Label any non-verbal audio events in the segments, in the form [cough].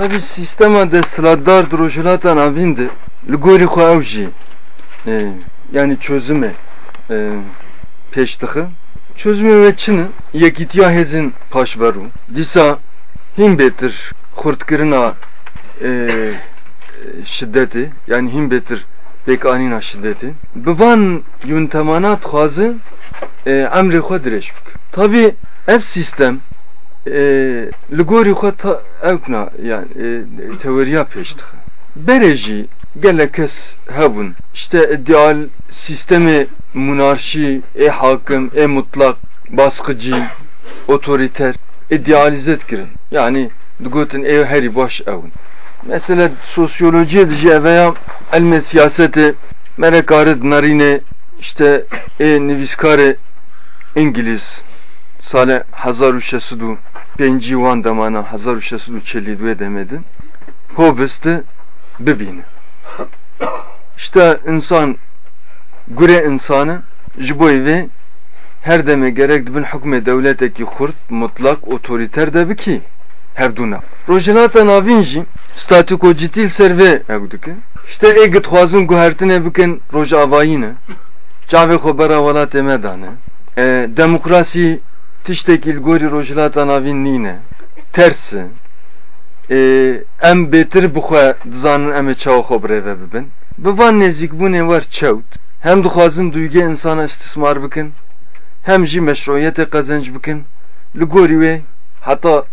Tabi sistema de sıladar drojulatan avindi. Xo evji. E, yani çözüme e, peştıkı. Çözümü ve çını yekitiya hezin paşveru. Disa him betir kurtkirina e, şiddeti yani him betir bekanina şiddeti. Bivan yuntemanat xazı e, emri xo direşbik. Tabi ev sistem ee, li gorî xwe ta evkna yani e, teweriya pêş dixe berê jî gelek kes hebûn. İşte ideal sîstemê monarşî ê hakim ê mutlak baskıcı otoriter idealize kirin yani digotin ev herî baş evin mesela sosyolojiye dije veya elme siyaseti merekarı narine işte e niviskare İngiliz sale hazar 5 ванда мана 1642 demedi. Hobesti bibini. İşte insan gure insanı jiboy ve her deme gerek bin hükme devleteki kurt mutlak otoriter de ki her hevduna. Rojelata navinji statiko citil serve evdike. İşte e gitxwazin guhertine bikin roja avayine. Cave xobera velat emedane. E, demokrasi tiştekil gori rojelata navin nine. Tersi. E, em betir bixwe dizanin em ê çawa xwe birêve bibin. Bi van nêzîkbûnê wer çewt hem dixwazin duyge insana istismar bikin hem jî meşruiyetê qezenc bikin li gorî wê heta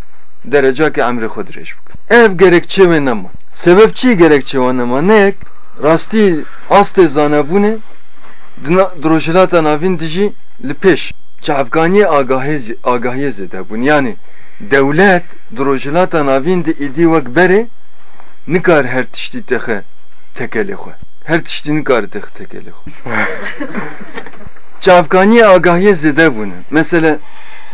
derecakê emrê xwe bikin. Ev gerekçe wê nema. Sebep çi gerekçe wan nema? Neyek rastî astê zanebûnê di rojhilata navîn dijî li pêş çavkaniyê agahiyê zêde bûn yani devlet di rojhilata navîn de îdî wek berê nikar her tiştî texe tekelê xwe her tiştî nikar texe tekelê xwe çavkaniyê agahiyê zêde bûne mesela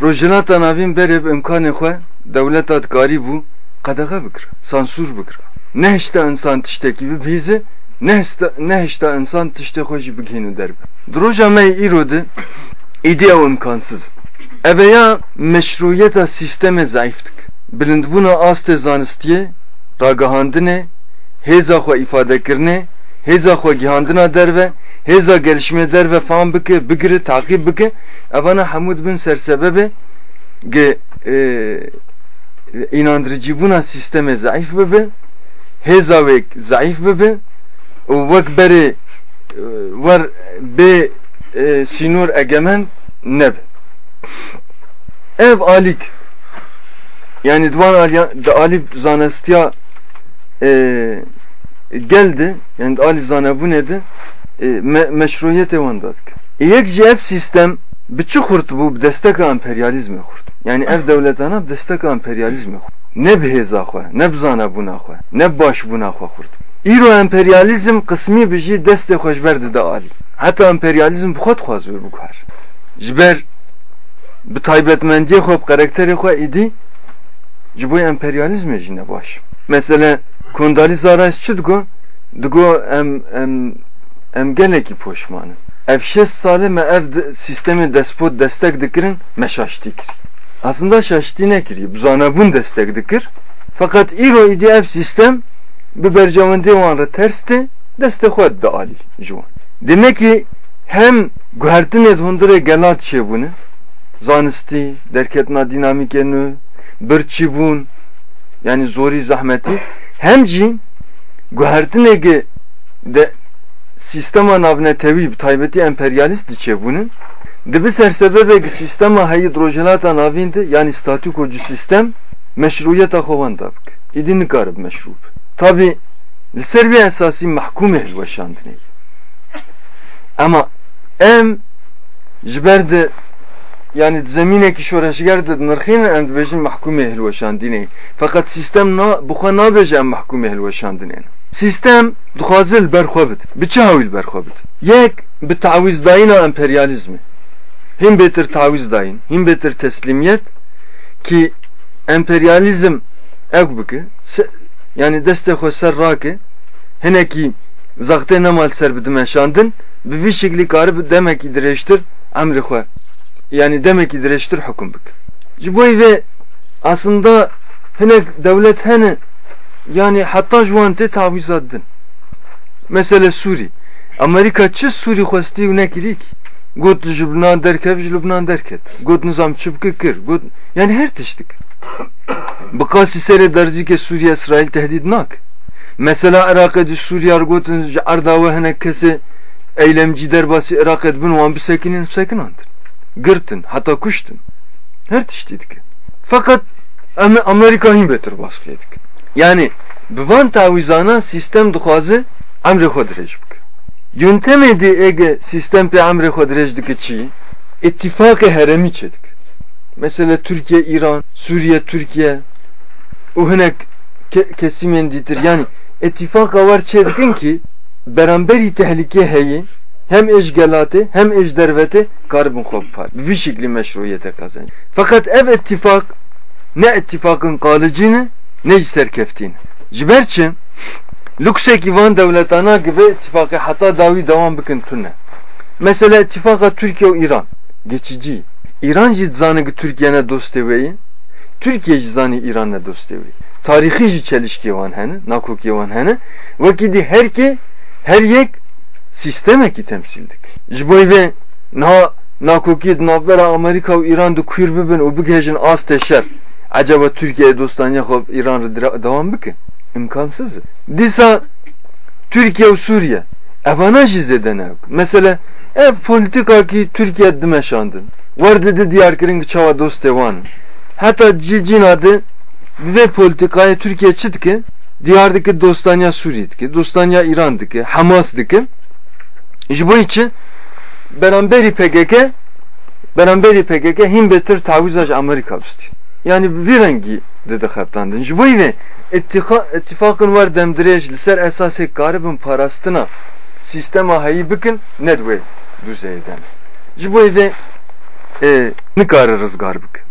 rojhilata navîn berê bi imkanê xwe devleta dikarî bû qedexe bikir sansûr bikir. Ne hişta insan tiştekî bibîze ne hişta insan tiştê xwe jî bigihîne derbe. Di roja me ew imkansız. Eveya meşruiyeta sisteme zayıftık. Bilindbuna astê zanistiyê, ragahandinê, hêza xwe îfadekirine, hêza xwe gihandina derve, hêza gelişmê derve fam bike, bigire, takip bike, evana hemû dibin sersebebe ge e, inandırıcıbuna sisteme zayıf bibe, hêza wek zayıf bibe, û wek berê war bê e, sînor egemen nebe. Ev alik yani Divan Ali, Ali zanestiya e, geldi yani Ali zane bu nedir? E, me, meşruiyet evandadık. E, yek ev sistem biçi kurt bu destek emperyalizme kurt. Yani ev devletana destek emperyalizme kurt. Ne biheza xwe, ne bizana buna xwe, ne baş buna xwe kurt. İro biji deste xoşberdi de ali. Hatta emperyalizm bu xod xwaz bu kar. Jiber bi taybetmendiyê xwe bi karakterê xwe êdî ji bo emperyalizmê jî ne baş. Mesela Kondalî Zaras çi digo? Digo em em em gelekî poşmanin. Ev şest salê me ev sistemê despot destek dikirin me şaştî kir. Aslında şaştî nekiriye. Bizanebûn destek dikir. Fakat îro îdî ev sistem bi bercewendê wan re ters tê destê xwe de alî ji wan. Demek ki hem guhertinê hundirê gelat çêbûne zanisti, derketna dinamikeni, birçibun, yani zori zahmeti, hem jî guhertineke de sistema navne tevi taybeti emperyalist diçe bunun dibi sersebebeki sistema hidrojenata navinde yani statikocu sistem meşruiyeta xovan dabk. İdin garib meşrub. Tabi li servi esası mahkum ehl veşandine. Ama em jiberde yani zemineki şoreşger de nırxine em dibêjin mahkum ehl weşandînê fakat sistem na bu xwe nabêje em mahkum ehl weşandinê sistem dixwaze li ber xwe bid bi çi hawî ber xwe bid yek bi tawîzdayîna emperyalizmê dayîn hîn bêtir teslimiyet ki emperyalizm bike yani destê xwe ser rake hinekî zaxtê nemal ser bi dimeşandin bi vî şeklî karib demekî dirêjtir emrê xwe yani demek ki direştir hüküm bik. Jiboy ve aslında hene devlet hene yani hatta şu an te taviz addın. Mesela Suri. Amerika çi Suri xwesti û nekirî ki? Got ji Lubnan derkev ji Lubnan derket. Got nizam çıbkı kir. Got yani her tiştik. Bikasi serê derzîkê Suriye İsrail tehdit nak. Mesela Irak'e di Suriye gotin ji erdava hinek kesi eylemci derbası Irak'e bin wan bisekinin sekinandır. Gırtın hatta kuştun. Her tiştiydik. Fakat Amerika hin betir vasfiyedik. Yani bivan tavizana sistem duhazı dirêj bike. Yöntemê ege sistem pe dirêj dike çi? İttifakı heremî çedik. Mesela Türkiye, İran, Suriye, Türkiye o hinek ke kesimên dîtir. Yani ittifaka var çedikin ki beramberi tehlike heyi hem eşgelatı hem eşderveti karbon kopar. Bir şekli meşruiyete kazanır. Fakat ev ittifak ne ittifakın kalıcını ne serkeftini. Ciberçi Lükseki van devletana gibi ittifakı hatta davi devam bikin tunne. Mesela ittifaka Türkiye ve İran. Geçici. İran jidzanı Türkiye'ne dost deveyi. Türkiye jidzanı İran'la dost deveyi. Tarihi ji çelişki van hene, nakuk van hene. Vakidi her ki her yek sisteme ki temsildik. Jboy ve na nakuki navbera Amerika ve İran du kuyur bibin u bigejin az teşer. Acaba Türkiye dostanya hop İran devam bikin. İmkansız. Disa Türkiye ve Suriye. Evana jizeden ev. Mesela ev politika ki Türkiye dimeşandın. Var dedi diyar kirin çava dost devan. Hatta cicin adı ve politikaya Türkiye çıtki diyardaki dostanya Suriye'deki, dostanya İran'daki, Hamas'daki. İşte bu için beramberi PKK beramberi PKK him betir tavizaj Amerika üstü. Yani bir rengi dedi hatlandın. İşte bu yine ittifakın var demdirej liser esası garibin parastina sistema hayi bikin nedve düzeyden. İşte bu yine ne kararız garbik.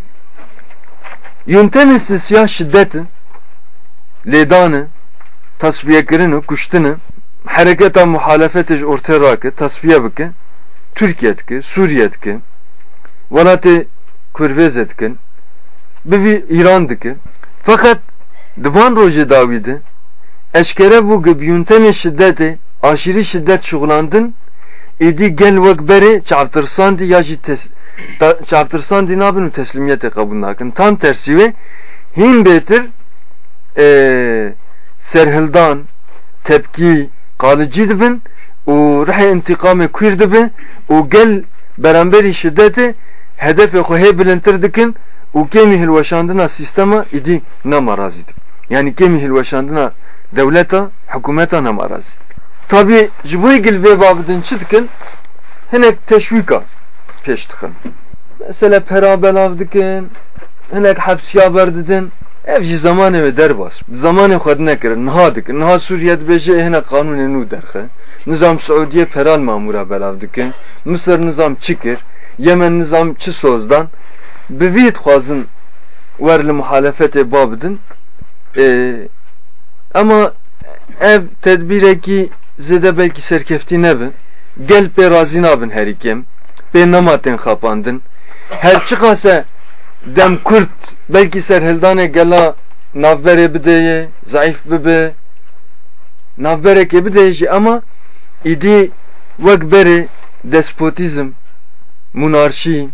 Yöntemi siyah şiddetin ledanı tasfiye kirini kuştunu hareketa muhalefeti ortaya rakı tasfiye bike Türkiye'deki, Suriye'deki velatı Kurvez etkin bivi İran'daki fakat divan roje davidi eşkere bu gibi yöntemi şiddeti aşırı şiddet şuğlandın idi gel vekberi çarptırsandi ya ji çarptırsandi ne yapın teslimiyete kabul nakın tam tersi ve hin betir e, serhildan tepki kalıcı dibin u rahi intikamı kuir dibin u gel beramberi şiddeti hedefe kohe bilintir dikin u kemi hilveşandına sistema idi namarazidir. Yani kemi hilveşandına devleta, hükümeta namarazidir. Tabi cibuygil ve babidin çıdkin hinek teşvika peş tıkın. Mesela perabelav dikin, hinek hapsiya berdidin, ev jî zamanê wê derbas zamanê xwe nekirin niha dikin niha Sûriye dibêje hene qanûnê nû derxe nizam Suudiye peral mamûra belav dikin Mısır nizam çi kir Yemen nizam çi sozdan bi vî dixwazin wer li muhalefetê babidin ee, ama ev tedbirekî zêde belkî serkeftî nebin. Gel nabin herî kem pê nematên xapandin her çıkase dem Kurt belki serhildane gela navbere bideye zayıf bibe navbereke bideye ama idi vek beri despotizm monarşi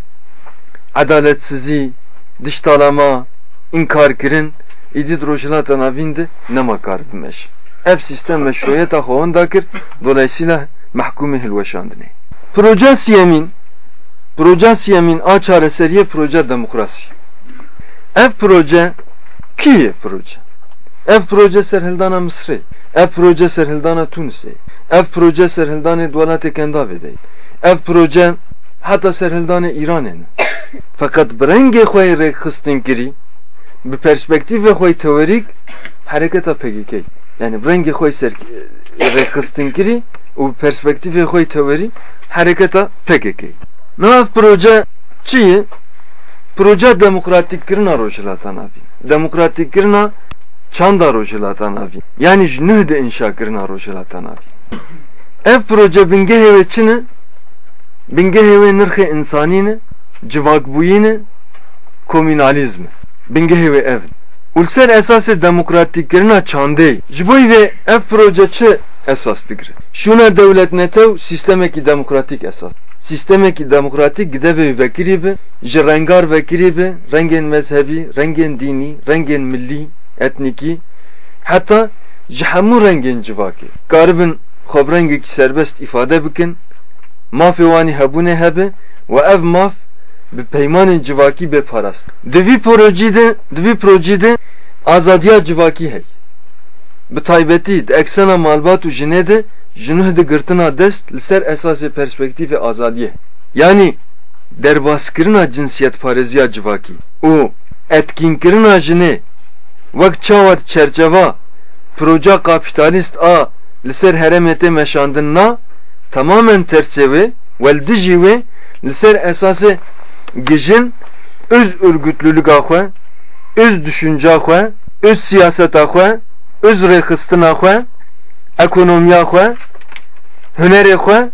adaletsizliği diştalama inkar kirin idi drojilata navindi nema kar bimeş ev sistem meşruiyeta xovan dakir dolayısıyla mahkumi hilveşandine proje siyemin Proje siyemin a çareseriye proje demokrasi. Ev proje kiye proje? Ev proje serhildana Mısır'ı. Ev proje serhildana Tunus'ı. Ev proje serhildana Dvalat-ı Kendavi'de. Ev proje hatta serhildana İran'ı. Fakat brenge khoy re xistin kiri bi perspektive khoy teorik hareketa PKK. Yani brenge khoy ser re xistin kiri u perspektive khoy teori hareketa PKK. Nav proje çi? Proje demokratik kirna rojilatan abi. Demokratik kirna çanda rojilatan abi. Yani jnühde inşa kirna rojilatan abi. Ev proje binge heve çini binge heve nırkı insanini civak buyini komünalizmi. Binge heve ev. Ulser esası demokratiklerine çandey. Jiboy ve ev projeci esas digri. Şuna devlet netev sistemeki demokratik esas. Sistemeki demokratik gide ve vekiri bi, ji rengar vekiri bi, rengen mezhebi, rengen dini, rengen milli, etniki, hatta ji hemû rengên civakê. Garibin xwebrengekî serbest ifade bikin, mafê wanî hebe ve ev maf bi peymanên civakî bêparast. Di vî projî de, di vî projî azadiya civakî hey. Bi taybetî di eksena malbat û de jinuh di girtina dest li ser esasê perspektîvê azadiyê. Yani derbaskirina cinsiyet pareziya civakî û etkînkirina jinê wek çawa çerçeva proje kapitalist a li ser heremete meşandin na tamamen tersê wê dijî wê li ser esasê gijin öz örgütlülüka xwe öz düşünca xwe öz siyaseta xwe öz rêxistina xwe ekonomiya xwe hunerê xwe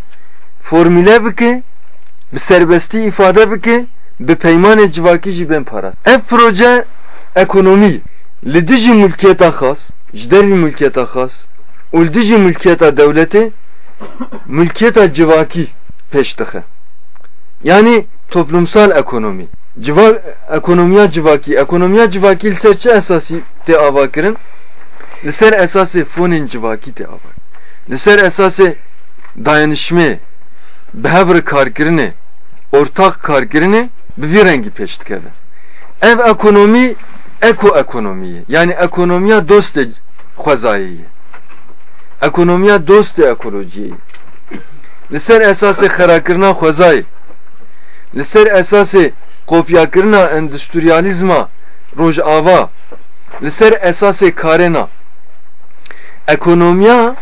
formüle bike bi serbestî ifade bike bi peymanê civakî jî bên parast ev proje ekonomî li dijî mülkiyeta xas ji dervî mülkiyeta xas û li dijî mülkiyeta devletê mülkiyeta civakî pêş dixe yani toplumsal ekonomi. Civa ekonomiya civakî ekonomiya civakî li ser çi esasî tê ava kirin li ser esasê fonên civakî tê ava. Li ser esasê dayanışmê bihevr karkirinê ortak karkirinê bi vî rengî pêş dikeve ev ekonomî eko ekonomiye yani ekonomiya dostê xwezayê ye ekonomiya dostê ekolojiyê ye li ser esasê xerakirina xwezayê li ser esasê kopyakirina endüstriyalizma rojava li ser esasê karena ekonomiya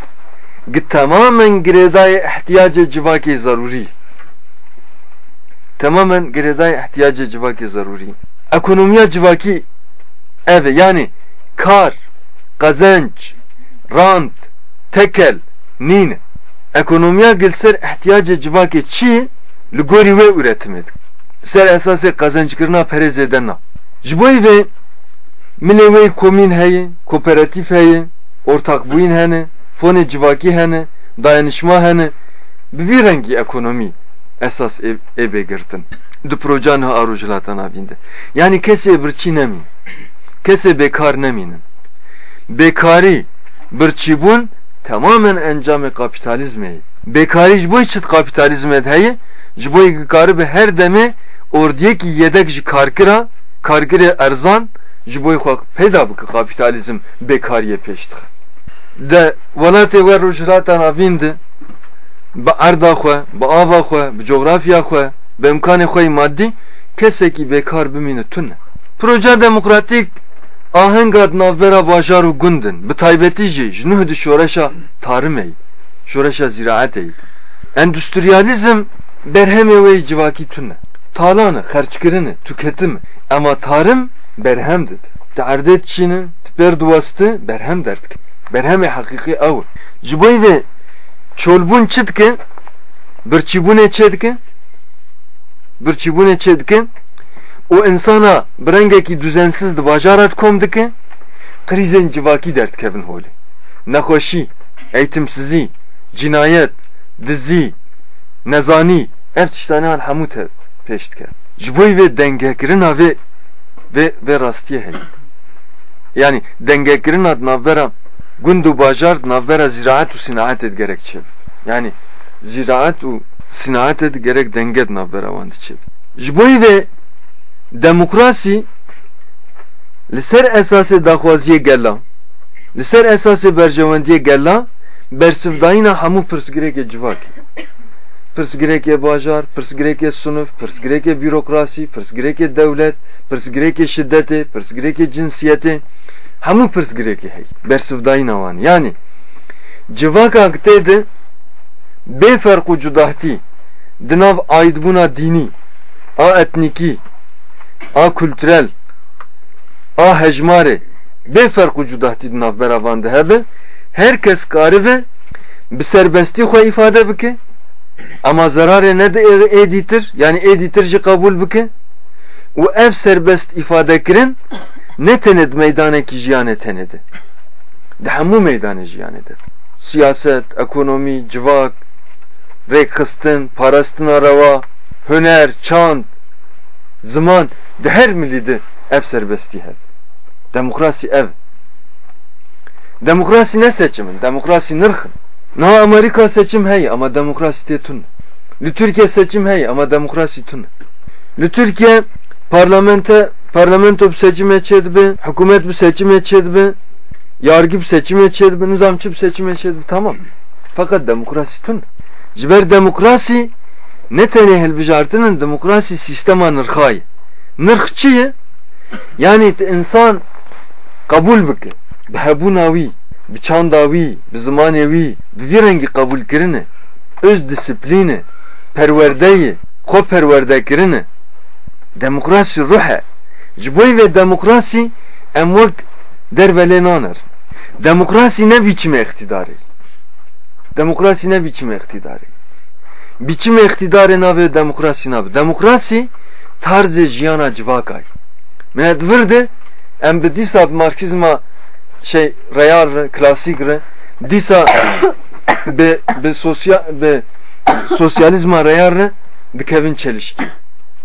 tamamen girêdayê ihtiyacê civakê zarûrî tamamen girêdayê ihtiyacê civakê zarûrî ekonomiya civakî ev yani kar kazanç rant tekel nîne ekonomiya gilser ihtiyacê civakê çi li gorî wê üretimê ser esasê kazançkirina perêzê na ji bo vê milê wê komîn heye kooperatif heye ortakbûyîn hene fonê civakî hene dayanışma hene. Bi vî rengî ekonomî esas ê bêgirtin di projan ha arojilata navîn de yani kesê birçî nemîn kesê bekar nemînin bekarî birçîbûn tamamen encamê kapitalizmê bekarî ji bo çit kapitalizmet heye ji bo karî her demê ordiyekî yedek ji karkira karkirê erzan ji bo xwe peyda kapitalizm bekariyê pêş de welatê we rojhilata navîn de bi erda xwe bi ava xwe bi coğrafya xwe bi imkanê xwe maddî kesekî bekar bimîne tune proje demokratik ahenga navbera bajar û gundin bi taybetî jî ji nuh di şoreşa tarimê şoreşa ziraetê endüstriyalizm berhemê wê civakî tune talane xerçkirinê tüketim ama tarım berhem dit di erdê çînin ti pêr diwastî berhem derdik berhemê heqîqî ew ji bo vê çolbûn çi dike birçîbûnê çê dike birçîbûnê çê insana brengekî düzensiz di bajara kom dike krizên civakî derdikevin holê nexweşî eğitimsizî cinayet dizî nezanî ev tiştanehan hemû te pêş dike ji bo vê dengekirina vê vê vê rastiye heye yani dengekirina navbera gund û bajar navbera ziraat û sinaetê gerekçe yani ziraat û sinaetê gerek denge navbera wan diçe ji bo vê demokrasî li ser esasê daxwaziyê gela li ser esasê berjewendiyê gela bersivdayîna hemû pirsgirêkê civakê pirsgirêkê bajar pirsgirêkê sunuf pirsgirêkê bürokrasî pirsgirêkê devlet pirsgirêkê şiddetê pirsgirêkê cinsiyetê yani civaka tê de bê ferq û cudahtî di nav aidbûna dînî a etnîkî a kültürel a hejmarê bê ferq û cudahtî di navbera wan de hebe. Herkes karive bi serbestî xwe ifade bike. Ama zararê ne de êdîtir yani êdîtir jî kabul bike. Û ev serbest ifade kirin ne tened meydaneki jiyane tenedi. De hemû meydanê jiyanê de. Siyaset, ekonomi, civak, rêkxistin, parastina rewa, huner, çand, zaman de her millî de ev serbestî hev. Demokrasi ev. Demokrasi ne seçimin? Demokrasi nırkın. Na Amerika seçim hey ama demokrasi te tun. Li Türkiye seçim hey ama demokrasi tun. Li Türkiye parlamento parlamento bir seçim etçedi bi, hükümet bir seçim etçedi bi, yargı bir seçim etçedi bi, nizamçı bir seçim etçedi bi, tamam. Fakat demokrasi tun. Jiber demokrasi ne tane helbijartının demokrasi sistema nırkayı. Nırkçıyı yani insan kabul bike. Behebunavi, bi çandavi, bi zamanevi, bi bir rengi kabul kirine, öz disiplini, perverdeyi, ko perverde demokrasi ruhe, jiboy ve demokrasi emvak dervele naner. Demokrasi ne biçim iktidarı? Demokrasi ne biçim iktidarı? Biçim iktidarı nave demokrasi nave. Demokrasi tarzı jiyana civakay. Menet virde em bi dîsa marksizma şey reyar re, klasik re dîsa [coughs] bi bi sosyal bi sosyalizma reyar re dikevin çelişki.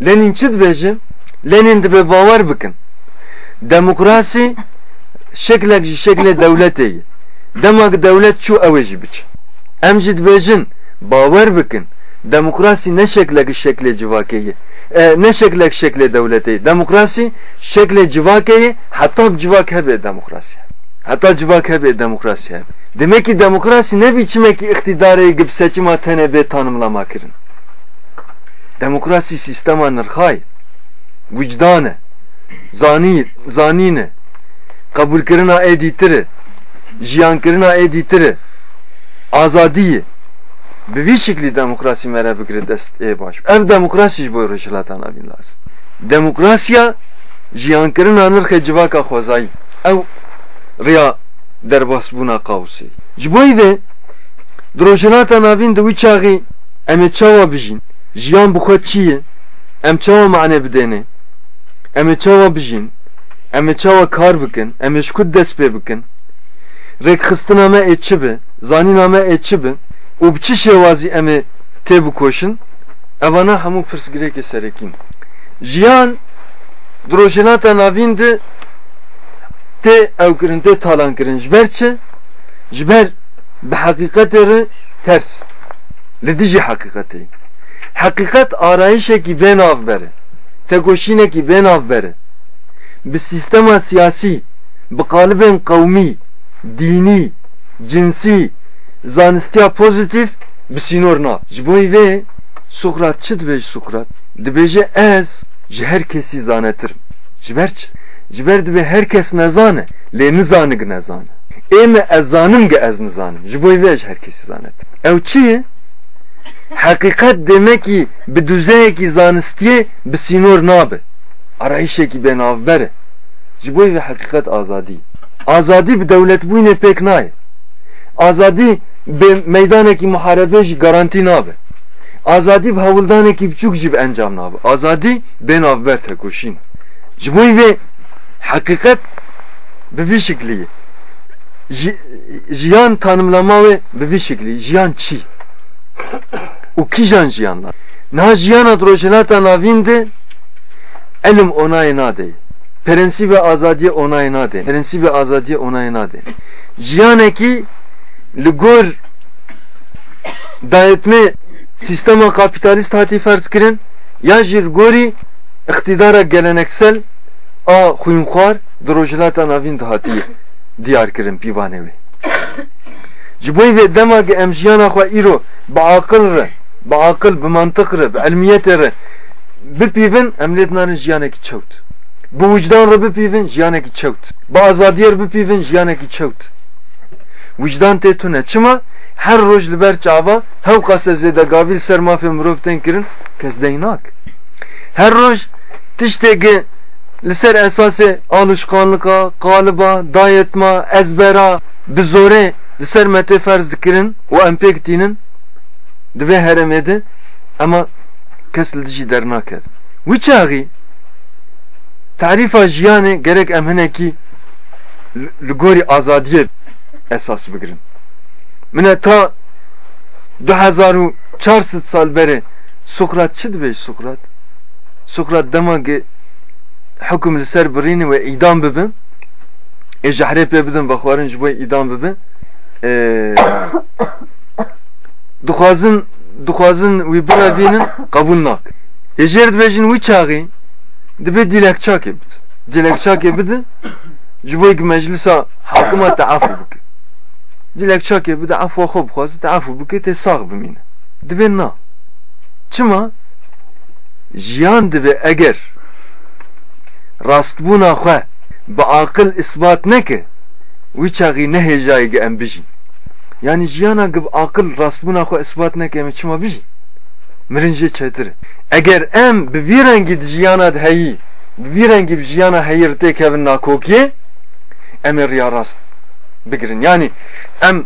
Lenin çi dibêje? Lenin dibe bawer bikin. Demokrasi şeklek şekle devletê ye. Demek devlet ê jî biçe. Em jî dibêjin bawer bikin. Demokrasi ne şeklek şekle civakê ye. E, ne şeklek şekle devletê ye. Demokrasi şekle civakê ye hatta civak hebe demokrasi. Hatta civak hebe demokrasi. Demek ki demokrasi ne biçimeki iktidarı gibi seçim tenebe tanımlama kirin. Demokrasi sistema nırkay, vicdanı, zani, zanine, kabul kirina editiri, jiyan kirina editiri, azadiyi, bi vî şekli demokrasi mere bigire dest ê baş. Ev demokrasi ji bo rejilatan avîn lazım. Demokrasiya jiyankirina nirxê civaka xwezayî. Ew riya derbasbûna qawsê. Ji bo vê di rojilata navîn di wî çaxî em ê çawa bijîn, jiyan bi xwe em çawa mane bidêne, em ê çawa bijîn, em ê çawa kar bikin, em ê ji ku dest pê bikin, rêkxistina me ê çi be, zanîna me ê çi be, û bi çi em ê tê bikoşin, evana hemû pirsgirêkê serekîn. Jiyan di rojilata navîn de tê ew kirin tê talan kirin ji çi? Ji bi heqîqetê re ters. Li dijî heqîqetê. Arayışeki ben avbere. Tegoşineki ben avbere. Bir sistema siyasi, bir kalıben kavmi, dini, cinsi, zanistiya pozitif, bir sinorna. Jiboy ve Sokrat çi dibêj Sokrat? Dibêje ez ji herkesî zanetirim. Ji ber çi? Ji ber dibe herkes nezane, lê nizanig nezane. Ême ez zanim ge ez nizanim. Ji bo vê ji herkesî zanetim. Ew çi ye? Hakikat demek ki bir düzeyeki zanistiye bir sinor nabe. Arayışeki ben avbere. Jiboy ve hakikat azadi. Azadi bir devlet bu yine pek nay. Azadi bir meydaneki muharebeci garanti nabe. Azadi bir havuldaneki birçok jib encam nabe. Azadi ben avber tekoşin. Jiboy ve hakikat bir şekli. Jiyan tanımlama ve bir şekli. Jiyan çi. Û kîjan jiyanlar. Niha jiyana rojhilata navîn de elim onayê nade prensîbê azadiye onayê nade prensîbê azadiye onayê nade jiyanekî li gor dayetme sistema kapitalist hatî ferz kirin ya gorî iktidara geleneksel a xwînxwar di rojhilata navîn de hatiye diyar kirin pîvanê wê ji bo vê dema ki em jiyana xwe îro bi aqil re bi aqil bi mantiq re. Bi elmiyetê re bipîvin em lê dinarin jiyanekî çewt. Bi wicdan re bipîvin jiyanekî çewt. Bi azadiyê re bipîvin jiyanekî çewt. Wicdan tê tune çima? Her roj li ber çava hew qase zêdegavî ser mafê mirov tên kirin kes deynak. Her roj tiştekî li ser esasê alışkanlika, qaliba, dayetma, ezbera, bi zorê li ser metê ferz dikirin û em pêk tînin divê heremê de ama kes li dijî dernakeve. Wî çaxî tarifa jiyanê gerek em hinekî li gorî azadiyê esas bigirin. Mine ta 2400 sal berê Sokrat çi dibêj Sokrat? Sokrat dema ki hüküm li ser birînê ve idam bibin ê ji herê pê bidin vexwarin ji bo îdam bibin [coughs] [coughs] dixwazin dixwazin wî birevînin qebûl nakin êjêr dibêjin wî çaxî dibe dilekçakê bid dilekçakê bidin ji bo meclisa hakima teafû bike dilekçakê bide efwa xwe bixwaze teafû bike tê sax bimîne dibe na. Çima jiyan dibe eger rastbûna xwe bi aqil isbat neke wî çaxî nehêjayê em bijîn yani jiyana gib akıl rastbûna xwe isbat neke em çima bijîn mirin jê çetir. Eger em bi rengî di jiyana de heyî bi vî rengî bi jiyana heyî li tê kevin nakokiyê em ê riya rast bigirin. Yani em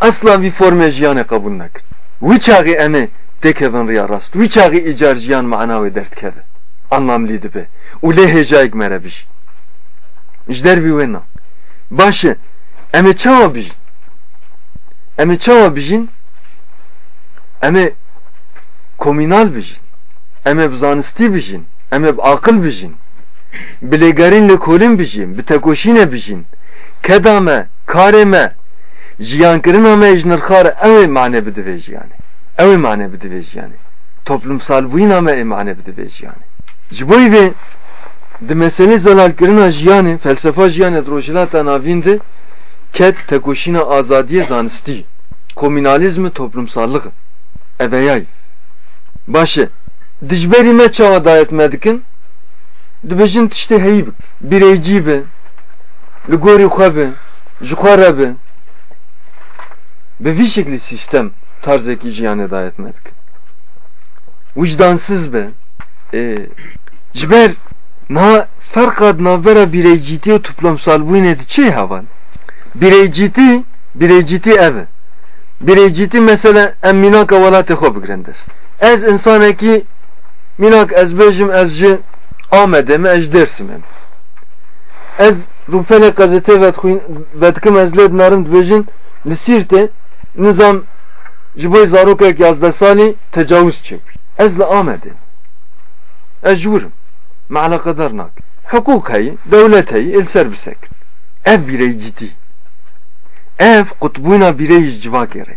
asla jiyanê qebûl nekin wî çaxî em ê tê kevin riya rast. Wî çaxî îcar jiyan mana wê derdkeve anlamlî dibe û lê hêjayek mere bijî ji dervî wê na baş e em ê çawa bijîn em ê çawa bijîn em ê komînal bijîn em ê bi zanistî bijîn em ê bi aqil bijîn bi lêgerîn li kolîn bijîn bi tekoşînê bijîn keda me karê me jiyankirina me ji nirxar ew ê mane bidivê jiyanê ew ê mane bidivê jiyanê toplumsal bûyîna me ê mane bidivê jiyanê ji bo vê di meselê zelalkirina jiyanê felsefa jiyanê di rojhilata navîn de ket tekoşîna azadiyê zanistî komünalizmi toplumsallığı eveyay. Başı dijberî me çawa dayet me dikin dibêjin tiştê heyî bi li gorî xwe ji bi bi vî şeklî sistem tarzekî jiyanê dayet me dikin vicdansız be. E, ji ber na ferqa navbera bireycîtî û toplumsal bûyînê di çê hevan bireycîtî bireycîtî ev. E bireycîtî mesela em mînaka welatê xwe bigirin dest ez insanekî mînak ez bêjim ez ji Amedê me ez me ez rûpelê gazetê vedikim ez lê dinarim dibêjin li nizam ji bo zarokek yazdeh salî tecawüz çêkî ez li Amedê ez ji wirim me alaqedar nakim hukuk heyî dewlet heyî êl ev bireycîtî ev kutbûna bireyî ji civakê re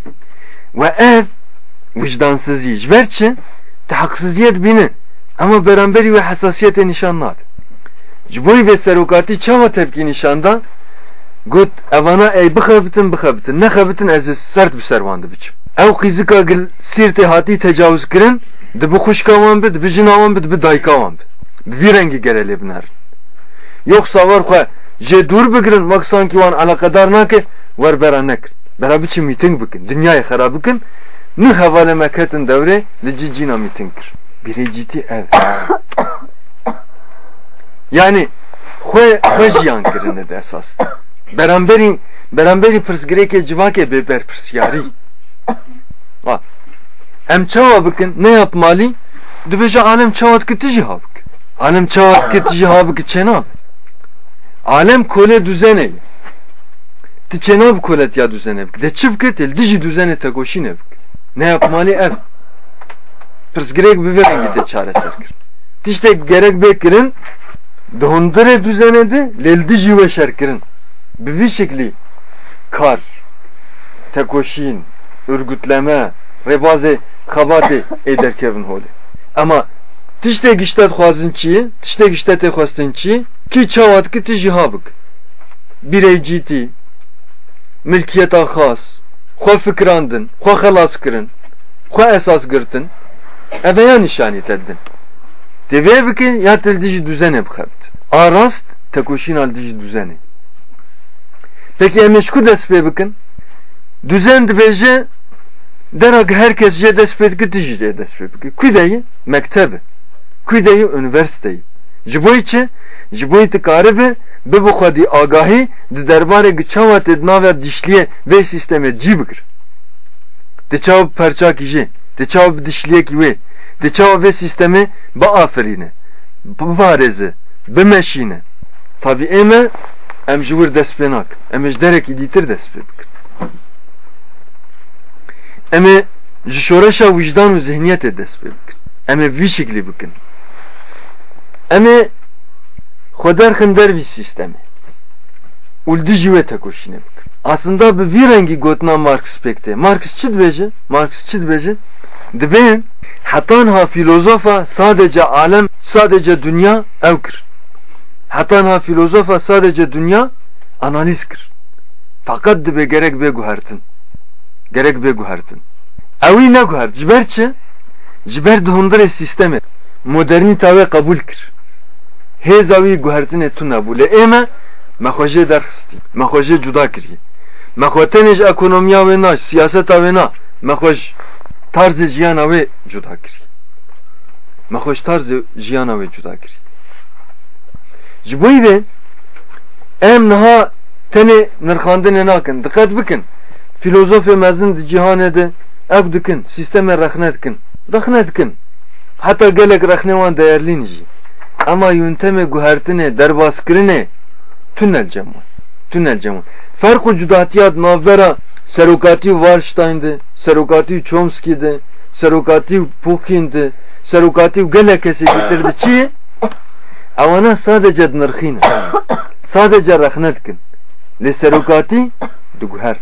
ve ev vicdansızî ji ber çi tehaksiziyet bîne ama beramberî ve hesasiyetê nişan nade ji bo vê serokatî çawa tepkî nişanda got evana ey bixebitin bixebitin nexebitin ez ê sert bi ser wan dibiçim ew qîzika gil sîrtê hatî tecawüz kirin di bi xuşka wan bi di bi jina wan bi di bi dayika wan bi bi vî rengî gerelê binarin yoksa war xwe jê dûr bigirin wek sankî wan alaqedar nake wer bera nekir bera biçin mîting bikin. Dinyayê xerab bikin. Nû hevale me ketin devrê li cî cîna mîting kir birêcîtî ev. Yani xwe xwe jiyan kirine de esas. Beramberî beramberî pirsgirêkê civakê bê berpirsyarî em çawa bikin ne yapmalî dibêje alem tu jî habike alem çawa dike tu jî habike çena? Alem kole düzenê ti çena kolet ya düzene bik de çift ketil diji düzene te goşine bik ne yapmalı ev. Pirsgirek bir verin gide çareser kir. Tişte gerek bekirin dondure düzenedi lel diji ve şerkirin bir bir şekli kar tekoşin örgütleme rebaze kabate eder kevin holi ama tişte giştet xwazin çi tişte giştet xwastin çi ki çavat ki tiji habık bireyciti milkiyeta xas xwe fikrandin xwe xelas kirin xwe esas girtin ev ya nişanî te didin divê bikin ya til dijî düzenê bixebt a rast tekoşîna li dijî düzenê peki em ê ji ku dest pê bikin düzen dibêje dera herkes jê dest pê dike tu jî jê dest pê bikî ji bo çi ji bo tu karibe bi xwedî agahî di derbarê çawa tê nave dişliyê vê sistemê cî bikir. Di çawa perçakî jê di çawa bi dişliyekî wê di çawa vê sistemê biafirîne biparêze bimeşine tabi eme em ji wir dest pê nakin em ê ji derekî dîtir dest pê ê dest pê bikin em ê em ê xwe derxin dervî sîstemê û li dijî wê tekoşînê bikin aslında bi vî rengî gotina Marx pek tê Marx çi dibêje Marx çi dibêje dibên hetanha filozofa sadece alem sadece dünya ew kir hetanha filozofa sadece dünya analiz kir fakat dibe gerek bê guhertin. Gerek bê guhertin. Ewî neguhert ji ber çi? Ji ber di hundirê sîstemê modernîta wê qebûl kir hêza wî guhertinê tu nebû lê ême me xwe jê derxistî me xwe jê cuda kiriye me xwe tenê ji ekonomiya wê na siyaseta wê na ji tarzê jiyana kiriye me xwe ji tarzê jiyana wê cuda kiriye ji bo vê em niha tenê nirxandinê nakin diqet bikin filozofê mezin di cîhanê de ev dikin dikin rexne dikin heta gelek rexnê wan değerlîn jî ama yöntemê guhertinê derbazkirinê tünel cemal tünel cemal farku cudatiyat navbera serokatî Wallerstein de serokatî Chomsky de serokatî Pukin de serokatî gelek kesê getirdi çi Avana sadece nirxîn sadece rexne dikin lê serokatî diguher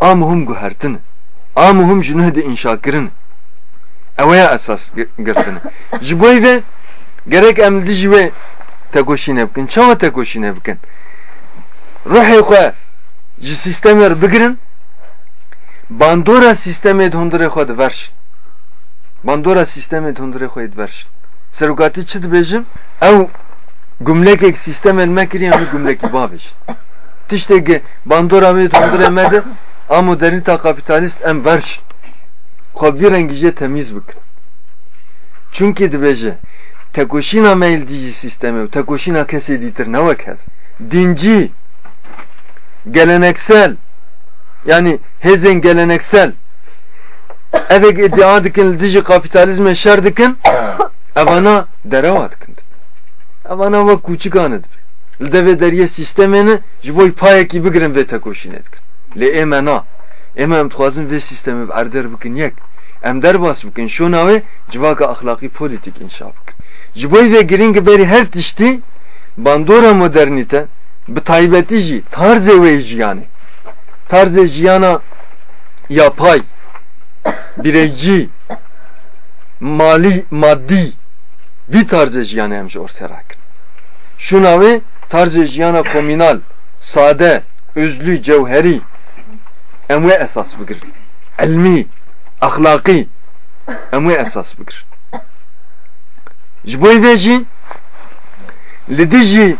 a muhim guhertin a muhim ji neh de înşakirin ew ya esas girtin ji bo ve gerek em li ji wê tekoşîne bikin çawa tekoşîne bikin ruhê xwe ji sîstemê bigirin bandora sîstemê hundirê xwe diverşin bandora sîstemê hundirê xwe diverşin serokatî çi dibêjim? Ew gumlekek sîstemê me kiriye ew gumlekî bavêjin tiştekî bandora wê hundirê me de a modernita kapitalist em verşin xwe vî rengî jê temiz bikin çünkü dibêje tekoşîna me il dîjî sîstemê û tekoşîna kesê dîtir ne wek hev dincî geleneksel yani hêzên geleneksel. Evek [coughs] iddia dikin li dijî kapitalizmê şer dikin evana derewa dikin evana wek kûçikan dibe. Li devê deriyê sîstemê ji bo payekî bigirin vê tekoşînê dikin. Lê na em dixwazin vê sîstemê bi erder bikin yek. Em derbas bikin şona wê civaka axlaqî polîtîk înşa bikin ji bo vê giring berî her tiştî bandora modernîte bi taybetî jî tarzê wê jiyanê tarzê jiyana yapay bireycî malî maddî vî tarzê jiyanê em ji ortaya rakin şuna wê tarzê jiyana komînal sade özlü cevherî em wê esas bigirin ilmî ahlakî em wê esas bigirin ji bo vê jî li dijî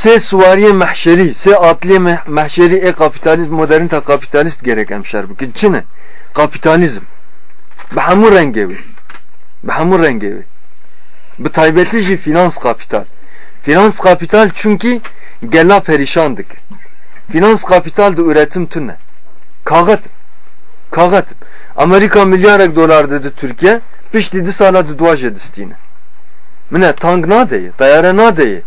sê suwariye mehşerî sê atliyê mehşerî e kapitalist modernita kapitalist gerek em şer bikin çi ne? Kapitalizm. Bi hemû rengê wê. Bi taybetî jî finans kapital. Finans kapital çünkü gela perişan dike finans kapital de üretim tüne kağıt kağıt Amerika milyarek dolar dedi Türkiye. Piş dedi sala de duaj edistine mine tank na deyi dayara na deyi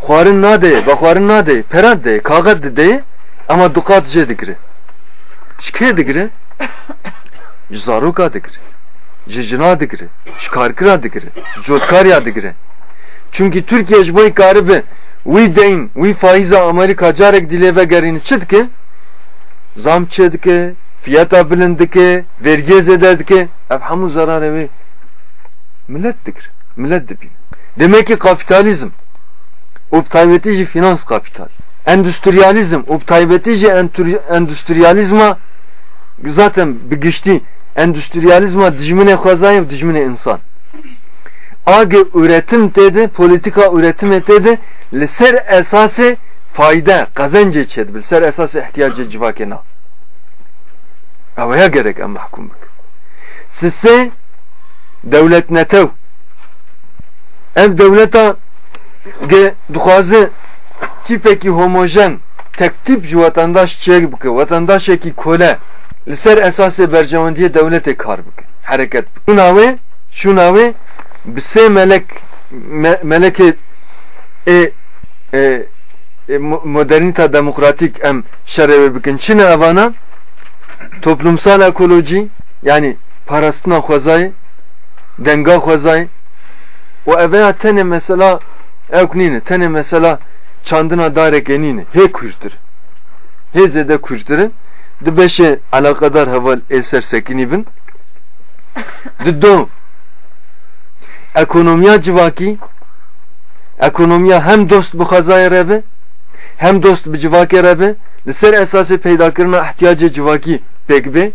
xwarin na deyi baxwarin na deyi perad deyi ama dukat je digri. Şikre digri? Zaruka digri jijina digri şkarkira digri jotkarya digri. Çünkü Türkiye ji boy karibe wî deyn wî faiza Amerika carek dile ve gerini çi dike zam çi dike fiyata bilind dike vergiye zeder dike ev hemû zararê wê millet dikir millet dibîn demek ki kapitalizm jî finans kapital endüstriyalizm jî endüstriyalizma zaten bigiştî endüstriyalizma dijminê xwezayê dijminê insan. Age üretim dedi politika üretim dedi li ser esası fayda kazancı çedbil ser esası ihtiyacı civakena [coughs] avaya gerek em mahkum bik sisse devlet netev ev devleta ge duhazı tipeki homojen tek tip ji vatandaş çek bike vatandaşeki kole li ser esası bercevandiye devlete kar bike. Hareket bike. Şuna ve şuna ve bi sê melek me, meleke e, e, e modernita demokratik em şereve bikin. Çine avana toplumsal ekoloji yani parastina xwezayê denga xwezayê û eveya tenê mesela ew nîne tenê mesela çandina darekê nîne hê kuştir hê zêde kuştir di beşê alaqedar heval ê sersekinî bin. Di do ekonomiya civakî ekonomiya hem dost bi xwezayê re hem dost bi civakê re be li ser esasê peydakirina ihtiyacê civakî pêk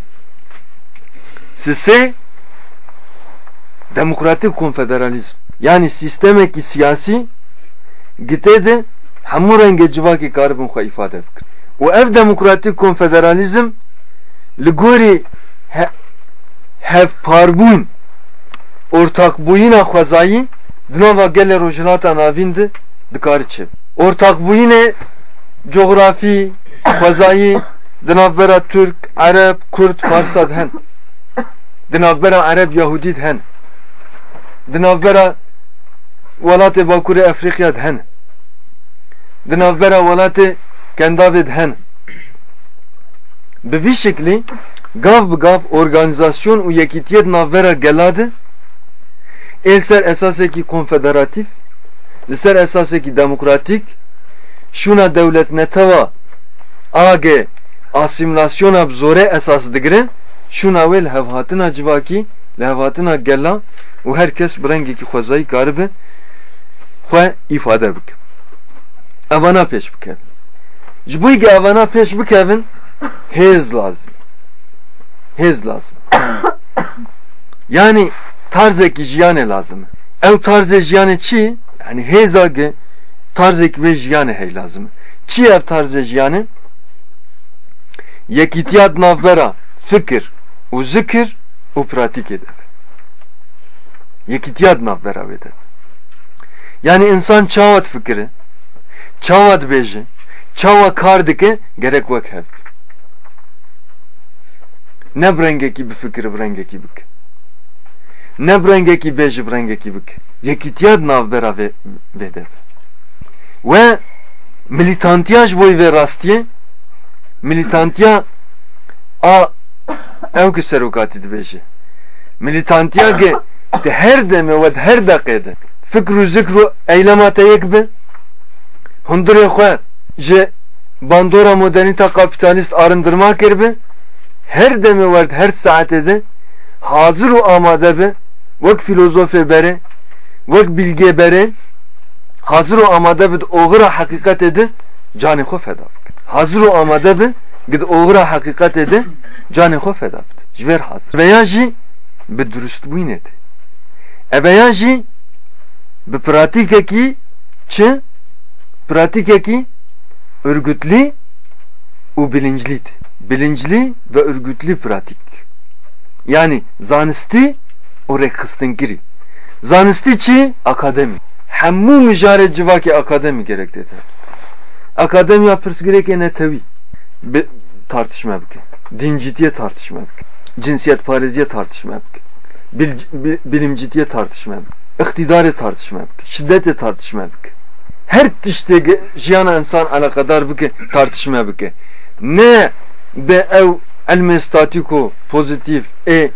Sise demokratik konfederalizm. Yani sistemeki siyasi gite de hemû rengê civakê karibin xwe îfade bikin. û ev demokratik konfederalizm li gorî hevparbûn ortakbûyîna xwezayî di nava gelê rojhilata navîn de dikare çê. Ortakbûyînê coğrafî xwezayî di navbera Türk, Arab, Kurd, Farsad hen. Di navbera Arab Yahudît hen. Di navbera welatê Bakurê Efrîqya hen. Di navbera welatê Kendavê hen. Bi vî şeklî gav bi gav organizasyon û yekîtiyet navbera gela de ê ser esasekî konfederatif li ser esasekî demokratik şûna dewlet neteva agê asimilasyona bi zorê esas digirin şuna li hevhatina civakî li hevhatina gela û her kes bi rengekî xwezayî karibe xwe îfade bike. Evana pêş bikevin ji bo ge evana pêş bikevin hêz lazim hêz lazim [coughs] yani tarzekî jiyanê lazim ew tarzê jiyanê çi yani hêza ge tarzekî vê jiyanê hey lazim çi ev tarzê jiyanê yekîtiyat navbera fikir. Û zikir û pratikê de yekîtiyat navbera de yani insan çawa fikire çawa dibêje çawa kar dike gerek wek hev ne brengekî bifikire bi rengekî bike ne brengekî bêje bi rengekî bike yekîtiyat navbera vê vê de ve militantiya ji bo vê rastiyê militantiya a ew ki serokatî dibêje militantiya ge di her deme ve her deqê fikr û zikr û eylema te yek be. Hundirê xwe ji bandora modernîta kapitalîst arındırma kirbe her deme ve her saatê de hazır û amade be wek filozofê bere wek bilgê bere hazır û amade be oğira hakikatê de canê xwe feda hazır û amade be gid oğra hakikat xwe feda bide ji ber hazir veya jî bi durustbûnê de eveya jî bi pratikekî çi pratikekî örgütlü û bilinclî de bilincli ve örgütlü pratik. Yani zanistî û rêxistingirî zanistî çi akademi hemû mijarê civakê akademi gerek dede akademiya pirsgirêkê netewî tartışma bike. Dincitiye tartışma bike. Cinsiyet pariziye tartışma bike. Bil, bil, bilimcitiye tartışma bike. İktidarı tartışma bike. Şiddete tartışma bike. Her tişte jiyana insan alakadar bike tartışma bike. Ne be ev elme statiko pozitif e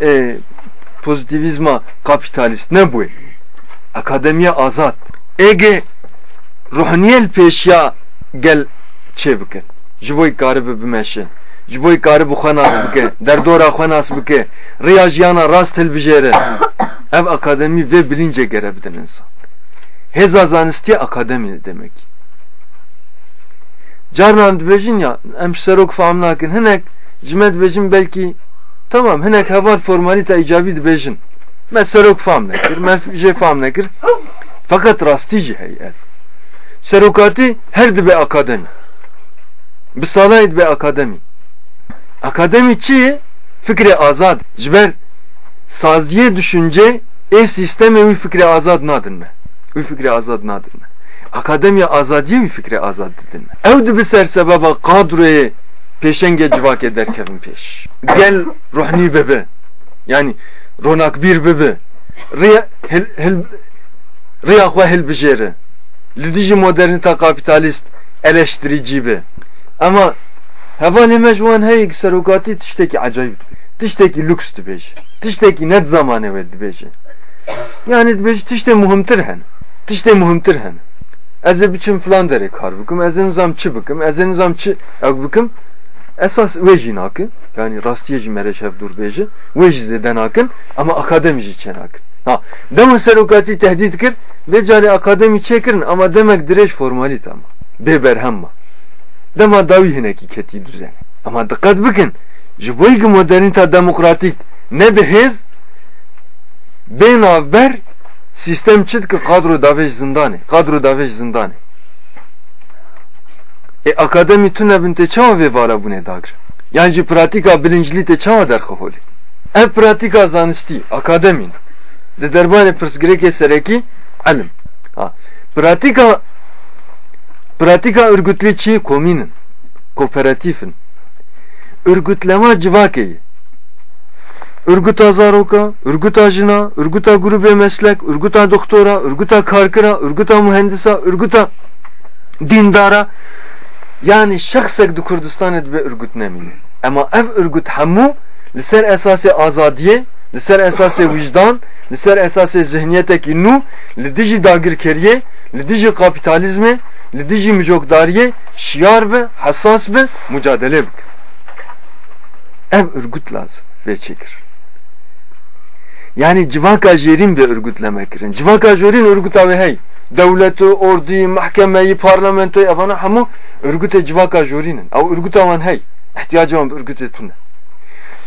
e pozitivizma kapitalist ne bu? Akademiye azat. Ege ruhaniyel peşya gel çe bike. Ji bo karibê bimeşe ji bo karibû xwe nas bike. Derdora xwe nas bike. Rêya jiyana rast hilbijêre ev akademî vê bilincê gere bidin insan. Hêza zanistiyê akademî demek. Carnan dibêjin ya em ji serok fam nakin hinek ji me dibêjin belkî tamam hinek heval formalîta icabî dibêjin me serok fam nekir me jê fam nekir. Fakat rastî jî hey ev serokatî her dibe akademî bi salayid be akademi. Akademi çi? Fikri azad. Jiber saziye düşünce e sisteme uy fikri azad nadın mı uy fikri azad nadın mı akademiya azadiye uy fikri azad dedin mi evdi bir ser sebeba kadroye peşenge civak eder kevin peş. Gel ruhni bebe. Yani ronak bir bebe. Riya, hel, hel, riya xwe hilbijêre li dijî modernîta kapitalîst eleştirici be. Ama hevalê me ji wan heye serokatî ecayîb tiştekî lüks dibêje tiştekî net zamanê we dibêje yani dibêje tiştê muhimtir hene tiştê muhimtir hene ez ê biçim filan derê kar bikim ez ê nizam çi bikim ez nizam çi ew bikim esas jî nakin yani rastiye jî mere şevdûr bêje wê jî zêde nakin ama akademî jî çê nakin ha dema serokatî tehdît kir vê carê akademî çêkirin ama demek dirêj formalît ama bê berhem ma dema dawî hinekî ketî düzen. Ama dikkat bikin ji bo yekî modernîta demokratîk ne bi hêz bê navber sistem çi dike kadro davê ji zindanê kadro davê ji zindanê e akademî tu nebin tê çawa vê vara bûnê dagir? Yani ji pratika bilincilî tê çawa derxeholî? Ev pratika zanistî akademîn di derbarê pirsgirêkê serekî elim ha pratika pratika örgütlü çi kominin kooperatifin örgütleme civakê ye. Örgüta zaroka, örgüta jina, örgüta grubu meslek, örgüta doktora, örgüta karkıra, örgüta mühendisa, örgüta dindara. Yani şahsek du Kurdistan'ı be örgüt nemini. Ama ev örgüt hamu liser esası azadiye, liser esası vicdan, liser esası zihniyeteki nu, lidiji dagir keriye, lidiji kapitalizme, lidiji mücokdariye, şiar be, hassas be, mücadele bik. Ev örgüt lazım ve çekir. Yani civaka jerin bir örgütlemekirin. Civaka jerin örgüt abi hey. Devleti, orduyu, mahkemeyi, parlamentoyu, efendim hamu örgüte civaka jorinin. Av örgüt avan hey. İhtiyacı olan bir örgüt etune.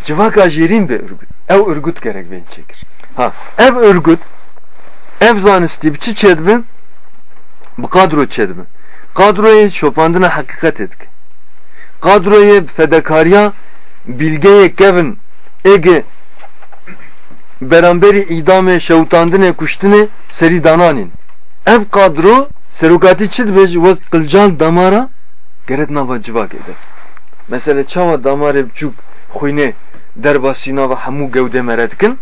Civaka jerin bir örgüt. Ev örgüt gerek ben çekir. Ha, ev örgüt ev zanisti bir çi çedbin bu kadro çedbin. Kadroyu şopandına hakikat etki. Kadroyu fedakariya bilgeye kevin ege beramberi idame şevtandine kuştine seri dananin. Ev kadro serukati çid ve kılcal damara geret nava civak eder. Mesela çava damar bçuk xuyne derbasina ve hamu gevde meretkin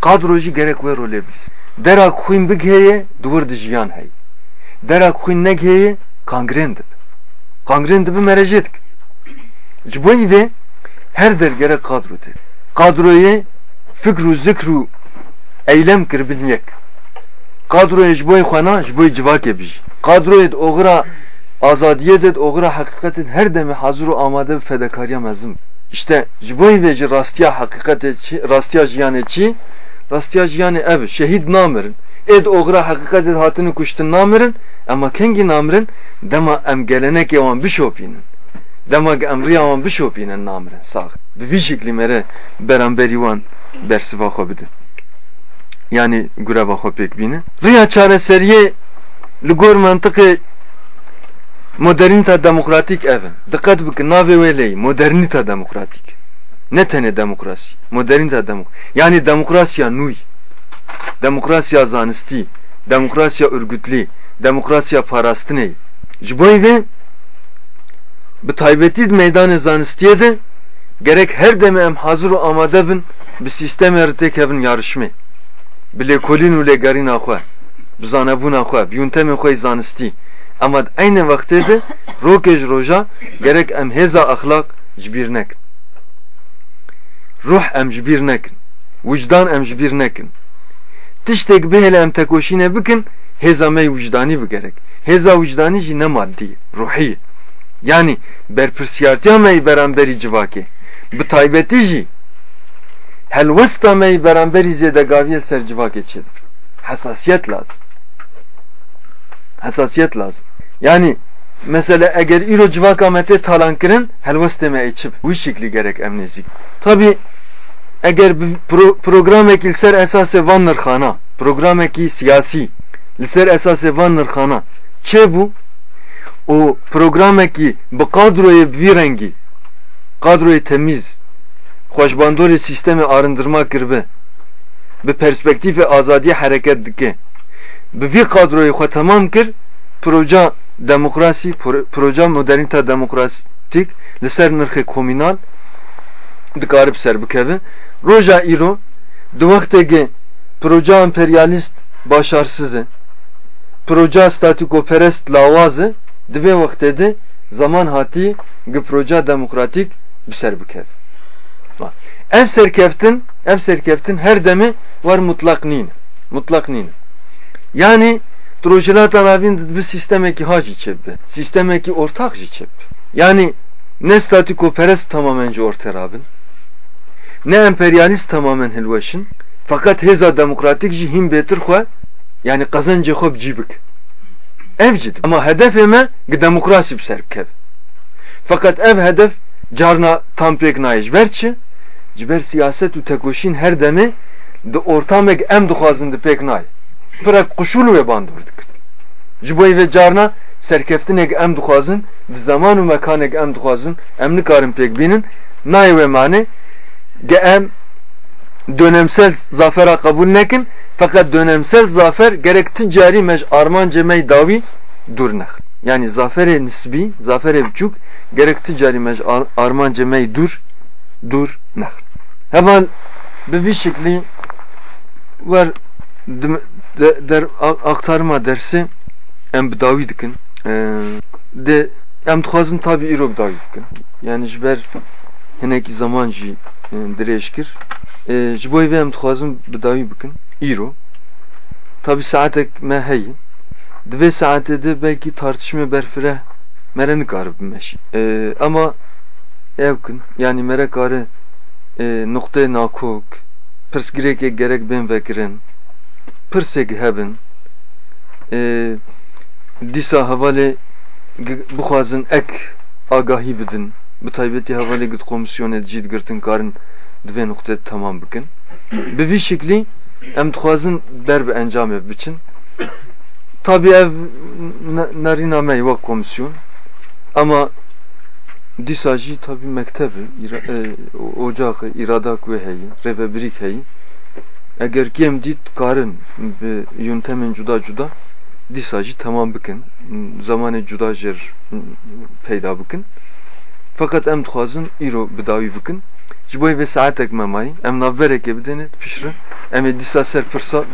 kadroji gerek ver olabilir. Dera xuyun bigeye duvar dijiyan hey. Dera xuyun negeye kangren dib. Kangren dibi merecetk. Ciboyi de her der gerek kadrodur. Kadroyu fikru zikru eylem kir bilmek. Kadroyu jboy xana jboy civake bij. Kadroyu oğra azadiye det oğra hakikatin her deme hazır amade bir fedakariya mezim. İşte jboy ve rastiya hakikate rastiya jiyane çi rastiya jiyane ev şehit namirin. Ed oğra hakikatet hatını kuştun namirin ama kengi namirin dema em gelenek yavan bişopinin. Dema emriya wan bişopînin namirin sağ. Bi vî şeklî mere beramberî wan bersiva xwe. Yani gureva xwe pêk bînin. Rêya çareseriyê li gor mantıqê modernîta demokratîk ev in. Diqqet bikin navê wê lê modernîta demokratîk. Ne tenê demokrasî. Modernîta demokrasî. Yani demokrasiya nû. Demokrasiya zanistî. Demokrasiya örgütlî. Demokrasiya parastinê. Ji bo vê bi taybetî meydanê zanistiyê de gerek her deme em hazır amade bin bi sistemê re têkevin yarışmê bi lêkolîn û lêgerîna xwe bi zanebûna xwe bi yûntemê xwe zanistî ama aynı wextê de [coughs] rokê ji roja gerek em ji bîr nekin ruh em ji bîr nekin vicdan em ji bîr nekin tiştek bihêle em tekoşîne bikin hêza me vicdanî bigerek hêza vicdanî jî ne maddî ruhî yani berpirsiyartiya me beramberi civake bi taybetî jî helwesta me beramberi zêdegaviye ser civakê çêdir hassasiyet lazım. Hassasiyet lazım. Yani mesela eğer îro civaka me tê talan kirin helwestê me çi wî şeklî gerek em nêzik tabi eğer bir pro programekî ser esasê van nirxana programekî siyasî li ser esasê van nirxana çê bû o programekî bi kadroyê vî rengî kadroyê temiz xweşbandorê sistemê arındırma kirbe bi perspektîfê azadiyê hereket dike. Bi vî kadroyê xwe temam kir proja demokrasî proja modernîta demokratîk li ser nirxê komînal dikarib ser bikeve roja îro di wextekê proja emperyalîst başarsız e proje statikoperest lavazı divê wextê de zaman hatî gi proje demokratîk bi ser bikev. Ev serkeftin, ev serkeftin her demi var mutlak nîn. Mutlak nîn. Yani Trojilata navin bi sistemeki haci çebbe. Sistemeki ortak çeb. Yani ne statikoperest tamamen ji orta rabin. Ne emperyalist tamamen hilweşin. Fakat heza demokratik jî him betir xwe yani kazancı xwe bicîbik. Ev jî ama hedefime gi demokrasî bi ser bikev. Fakat ev hedef carna tam pêk nayê ji ber çi? Ji ber siyaset û tekoşîn her demê di ortamek em dixwazin di pêk nayê. Pira quşul ve bandor dikin. Ji bo ve carna serkeftinek em dixwazin di zaman û mekanek em dixwazin em nikarin pêk bînin nayê ve mane ge em dönemsel zafera kabul nekin fakat dönemsel zafer gerek ticari mej arman cemey davi dur nekh. Yani zafere nisbi, zafere buçuk gerek ticari mej ar arman cemey dur dur nekh. Hemen bir şekli var de, der aktarma dersi em bidavi dikin. Ee, de em dixwazin tabi îro bidavi dikin. Yani ji ber hinekî zaman jî dirêj kir. Ji bo vê em dixwazin bidawî bikin îro. Tabi saatek me heyî. Di vê saetê de belkî tartışma berfire mere nikaribim meş. Ee, ama ev kin yani mere kare e, noktaya nakok pirsgirêkê gerek bên vekirin pirsek hebin. E, dîsa hevalê bixwazin ek agahî bidin. Bi taybetî hevalê gid komisyonê jî digirtin karin divê noktê tamam bikin. Bi vî şeklî em dixwazin derbi encamê biçin. Tabi ev narîna me wek komisyon. Ama dîsa jî tabi mektebê ocaqê îradak wê heyî rêvebirîk heyî eğer gem dit karın bi yöntemin cuda cuda dîsa jî tamam bikin zamanê cuda jer peyda bikin fakat em bidawî bikin ji bo vê saetek me mayî em navberekê bidêne pişirin em ê dîsa ser pirsa